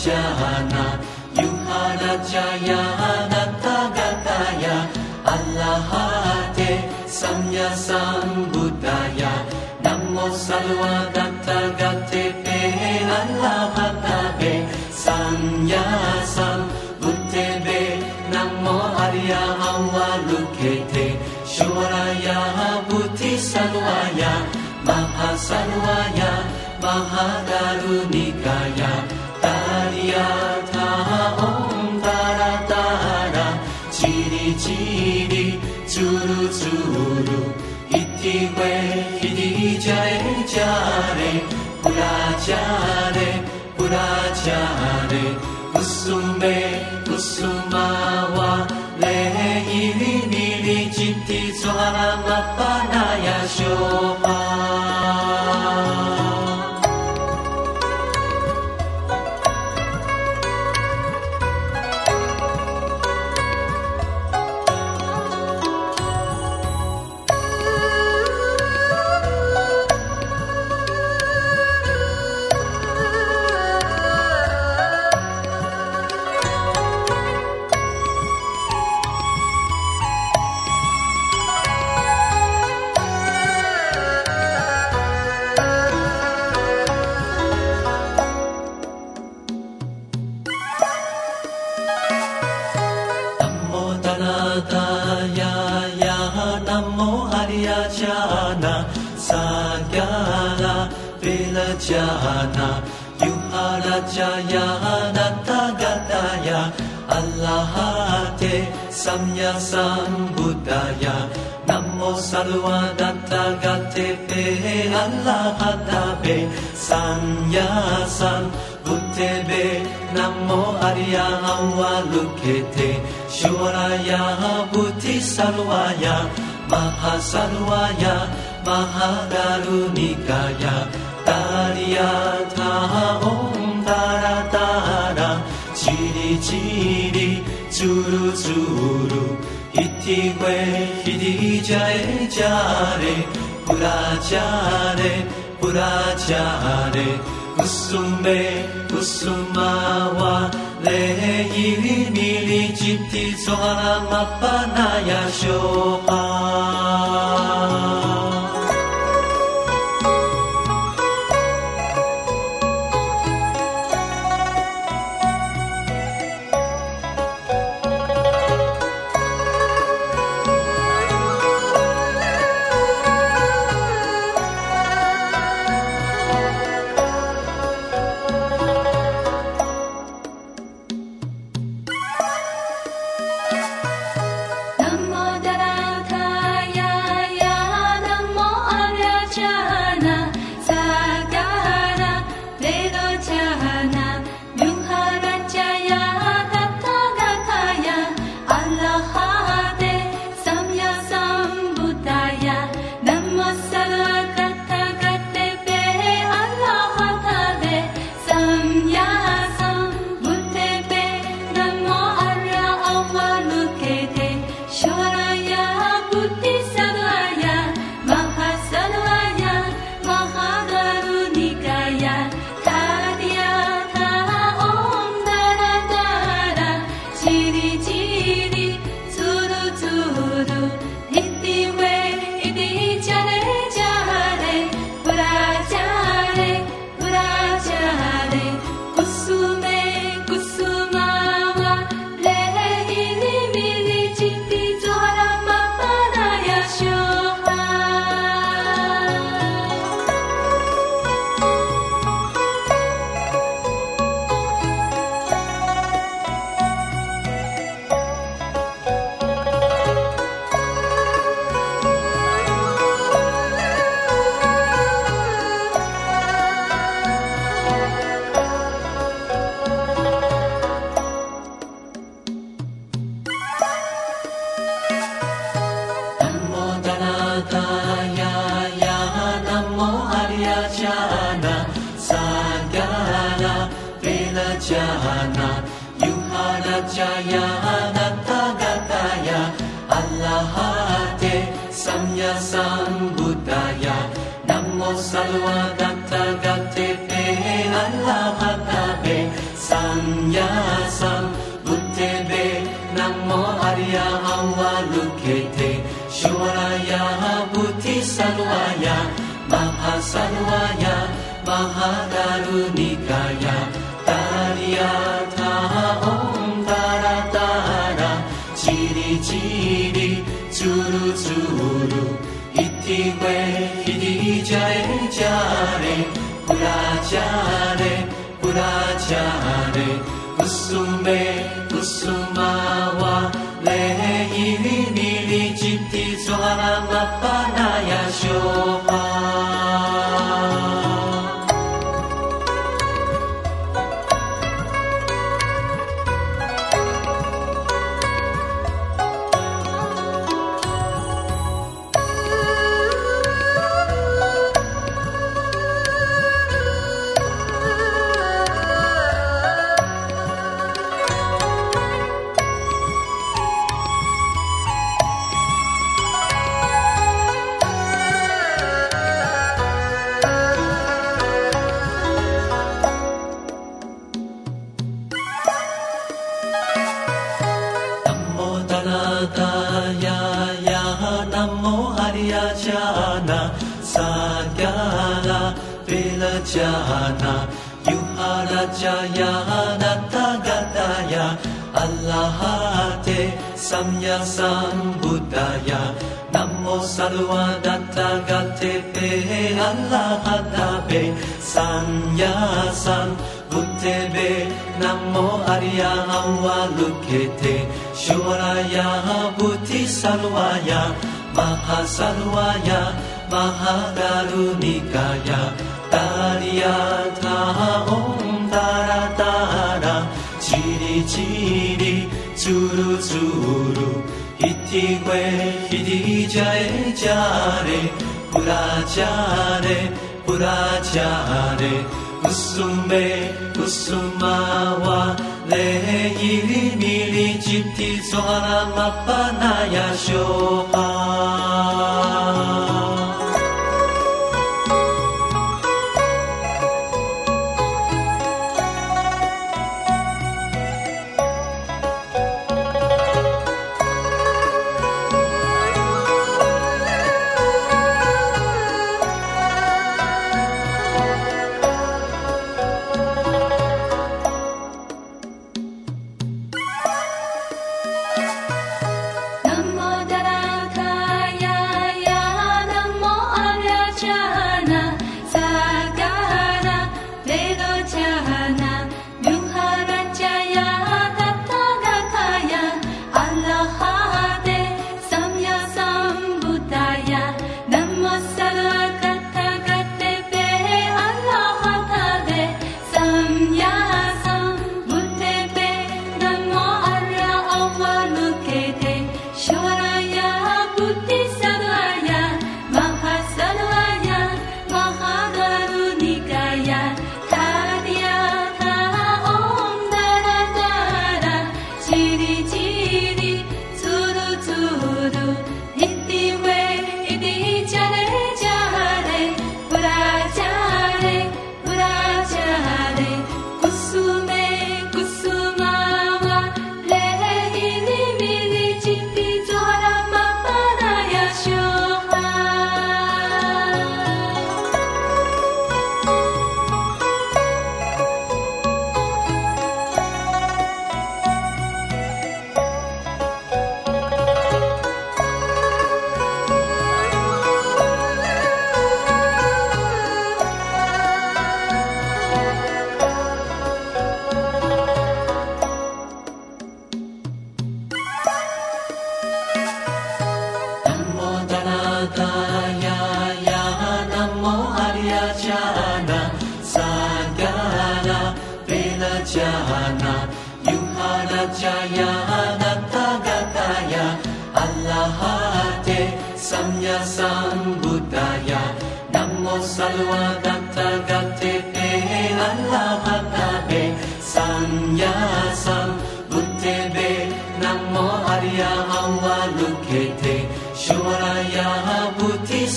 Jana Yuhara Jaya Anattagataya Allahate Samya Sambuddhaya Namo Salva Gatta Gatte Pe Allahatabe Samya Sambuddhebe Namo Arya Avalukete Shoraya Buddhi Salvaya Mahasalvaya Mahagarunikaya Purachare Kusume Kusumawa Namo Haryachana Sagyala Vilachana Yuharajaya Natagataya Allahate Samya Sambuddhaya Namo Sarva Dattagate Pe Allahatabe Samya Sambuddhebe Namo Arya Avalukete Shoraya Buddhi Sarvaya 玛哈萨哆哇雅玛哈达噜尼嘉雅达地雅塔吽达啦达啦，叽哩叽哩嘟噜嘟噜，一 Taha Om Tara Tara Kusume, kusuma wa le yi mi li chiti zohara mapana ya shoha. Buddhe Sannyasam Buddhebe Namo Arya Avalokite Shivaya Buddhi Sarva Allahatabe Sanyasan Buddhebe Namo Arya Avalukete Shwaraya Buddhi Salvaya Mahasalvaya Mahadarunikaya Taryatha Om Taratara Chiri Chiri Churu Churu Hitigwe Hidi Jai Jare 불하지 불하지 않네 웃음에 웃음마와 내 이름이 리집티 소하나 마파나야 쇼하.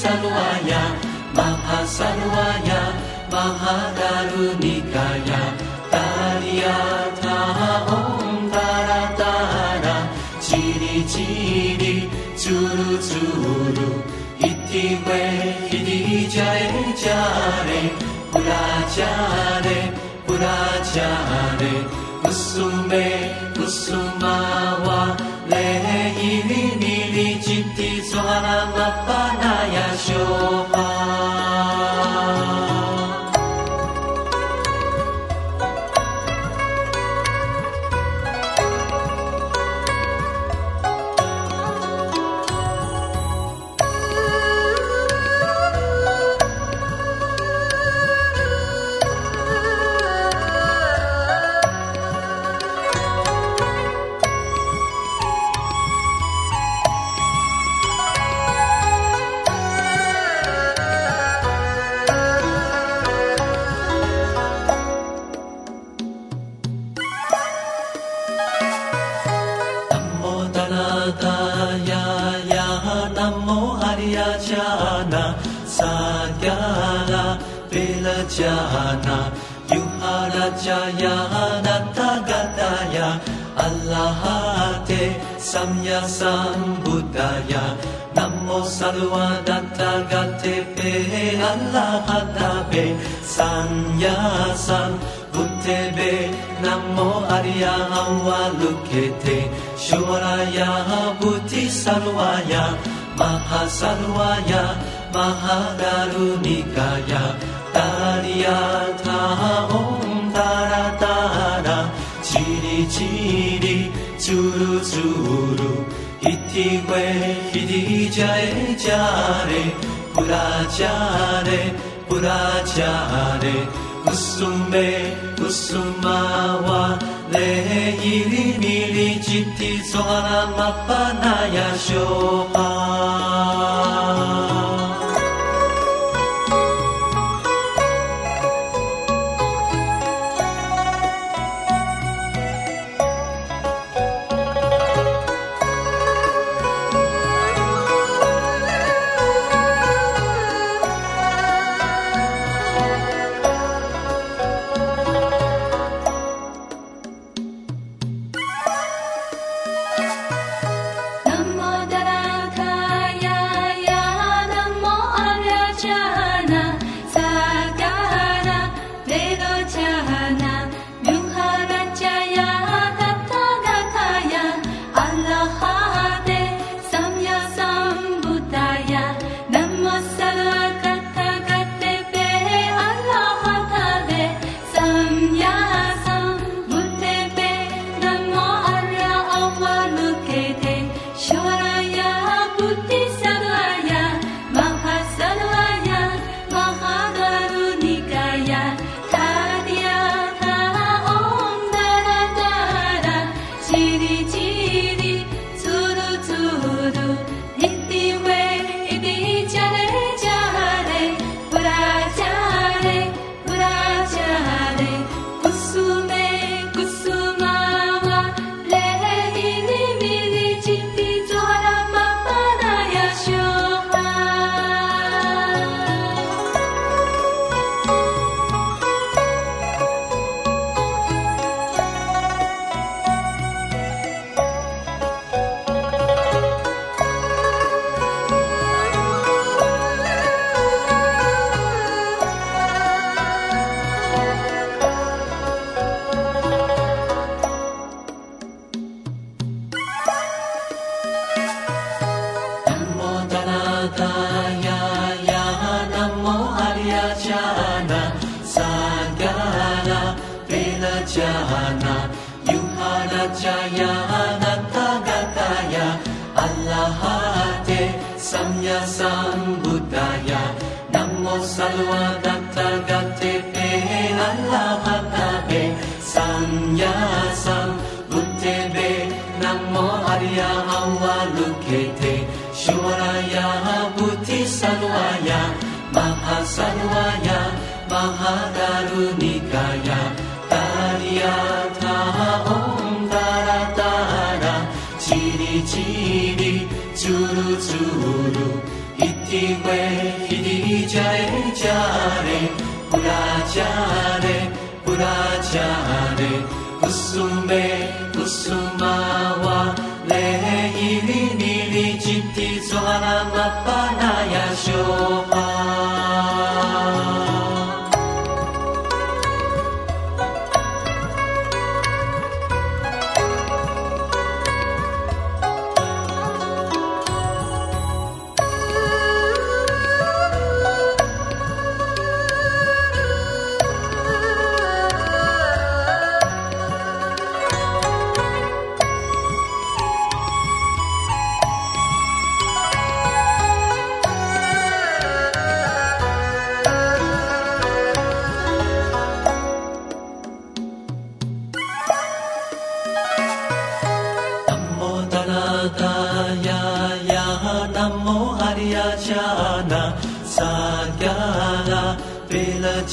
sarwaya maha sarwaya maha karunikaya taryatha om tara tara chiri chiri churu churu iti 부라자레 부라자레 웃음에 웃음아와 레이리 미리 지티 소하나 마파나야 쇼하 Gataya Anatta Gataya Allahate Samya Sambuddhaya Namo Sarvadatta Gatepe Allahatabe Sanya Sambuddhebe Namo Arya Avalukete Shuraya Bhuti Sarvaya Maha Sarvaya Mahadarunikaya Tariyatha Om Tara 叽哩叽哩咕噜咕噜一体化一体化一体化一体化一体化一体化嘞咕啦恰嘞咕啦恰嘞咕 summer 哇嘞一米里叽叽喳那玛巴那呀修哈 Jaya Anatta Gataya Allahate Samya Sambuddhaya Namo Salwa Datta Gatepe Allahatabe Samya Sambuddhebe Namo Arya Awalukete Shuraya Bhuti Salwaya Maha Salwaya Maha usumbe usumawa lehili nili jinti zohara mapana ya shoha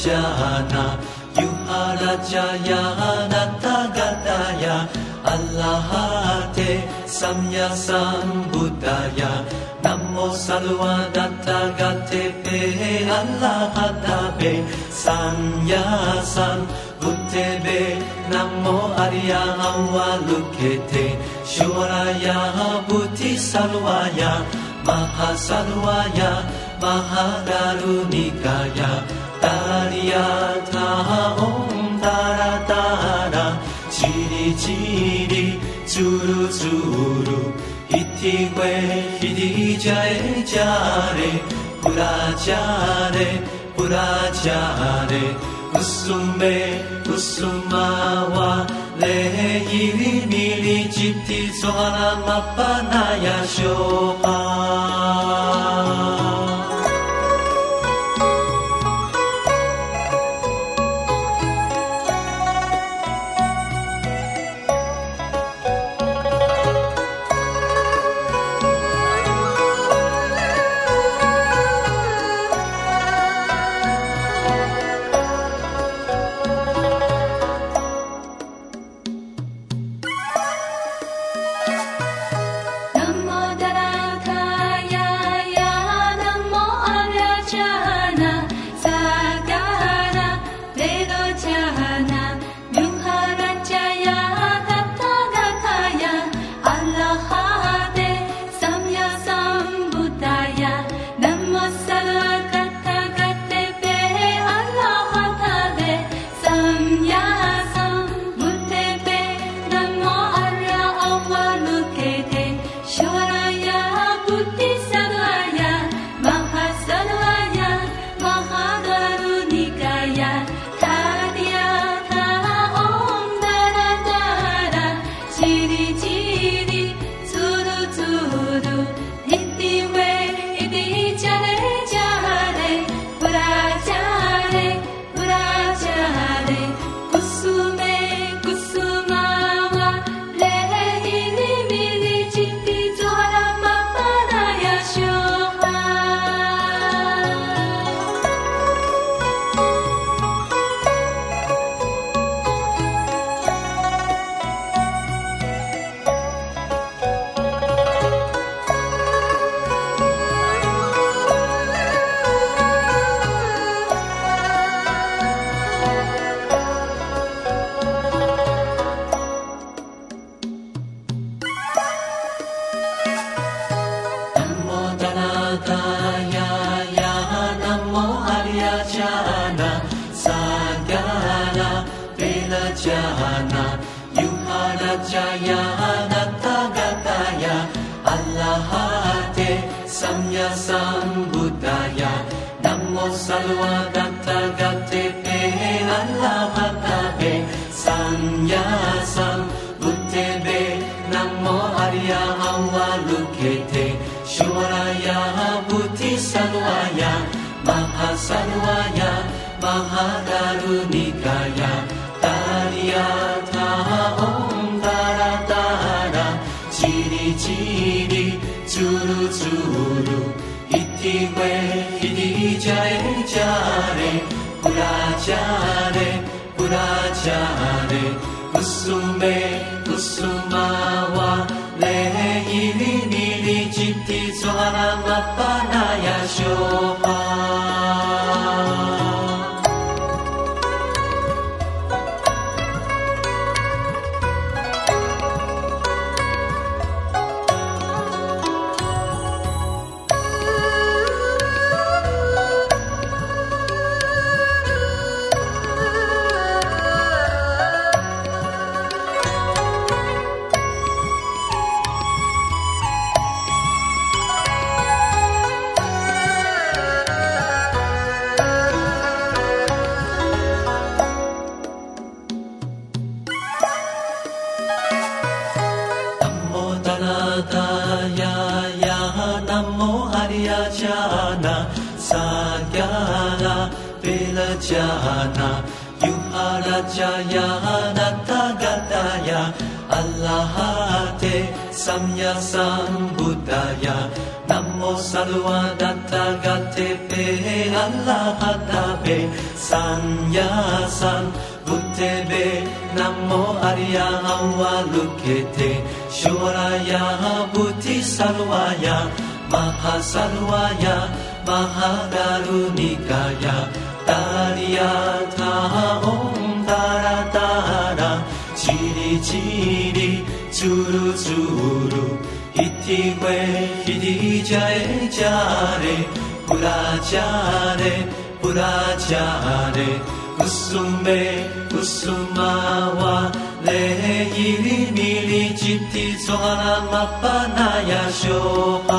ジャーナユハラジャヤナタガタヤアラハテサムヤサンブダヤナモサルワダタガテペアラハタベサンヤサンブテベナモアリアアワルケテシュワラヤブティサルワヤマハサルワヤマハダルニカヤ Vilajana Yuharajaya Natagataya Allahate Samya Sambuddhaya Namo Salva Dattagate Pe Allahatabe Sanya Sam Buddhebe Namo Arya Avalukete Shuraya Buddhi Salvaya Mahasalvaya Mahadarunikaya Tariyata Om Taratara Chiri Chiri Churu Churu Iti Hue Hidi Jae Jare Purachare Purachare Kusume Kusumawa Lehiri Mili Chitti Sohara Mapanaya Shoha Namo ete Shivaraya Bhutisarvaya Mahasarvaya Mahadarunikaya Tariyata Omkaratara Chiri Chiri Churu Churu Iti We Hidi Jai Jare Purachare Purachare Kusume या शो Samya Sambuddhaya Namo Sarvadatta Gatepe Allahatabe Sanyasan Buttebe Namo Arya Awalukete Shuraya Buddhi Sarvaya Maha Sarvaya Maha Garunikaya Tariya Om Taratara Chiri Chiri 诸如诸如，彼提怀，彼提迦耶迦呢，布拉迦呢，布拉迦呢，乌苏美，乌苏玛哇，雷伊哩弥哩，吉提措拉玛巴那亚修哈。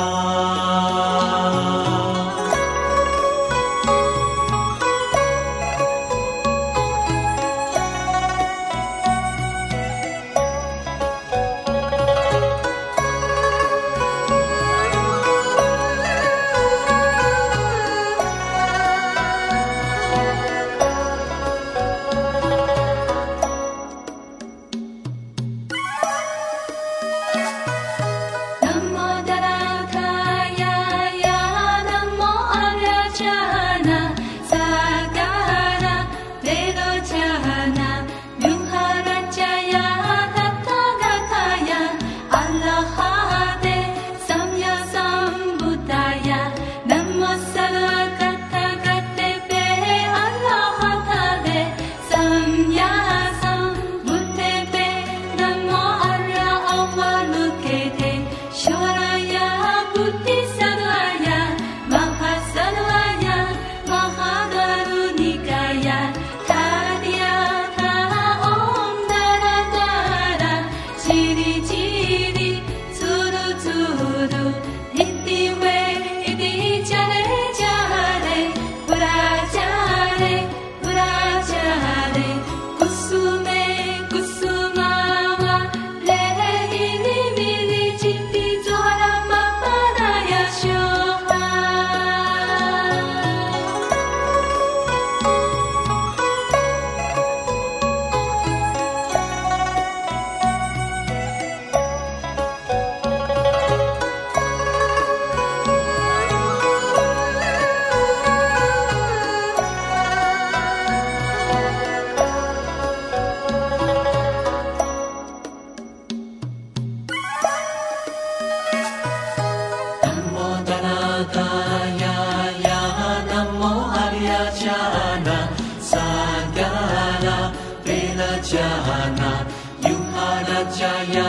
Jana Yuhara Jaya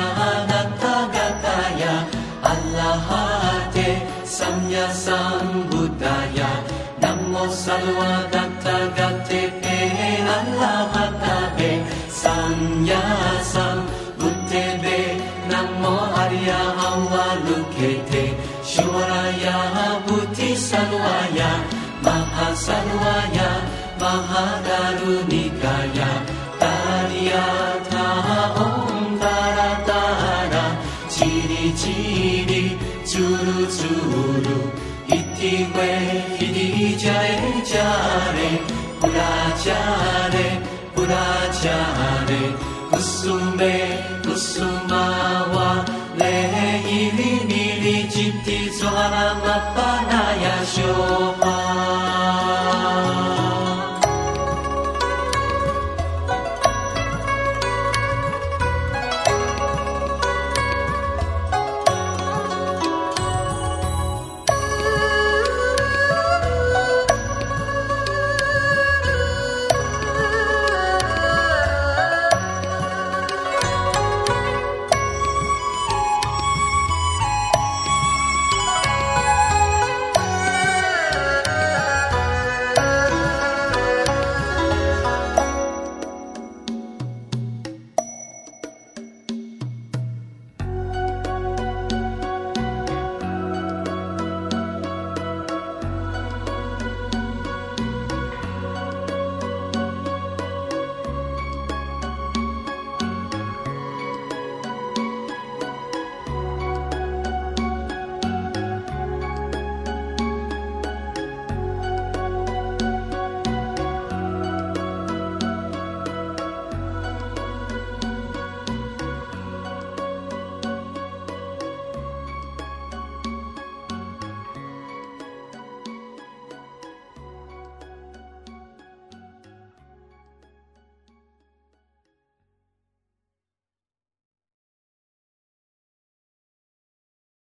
Natagataya Allahate Samya Sambuddhaya Namo Salva Gatepe Allahatabe Samya Sambuddhebe Namo Arya Avalukete Shoraya Buddhi Sarvaya जय जाने पुराचारे पुराचारे कुसुमे, कुसुमावा 레이리 미리 지티 소하나 마빠나야 쇼파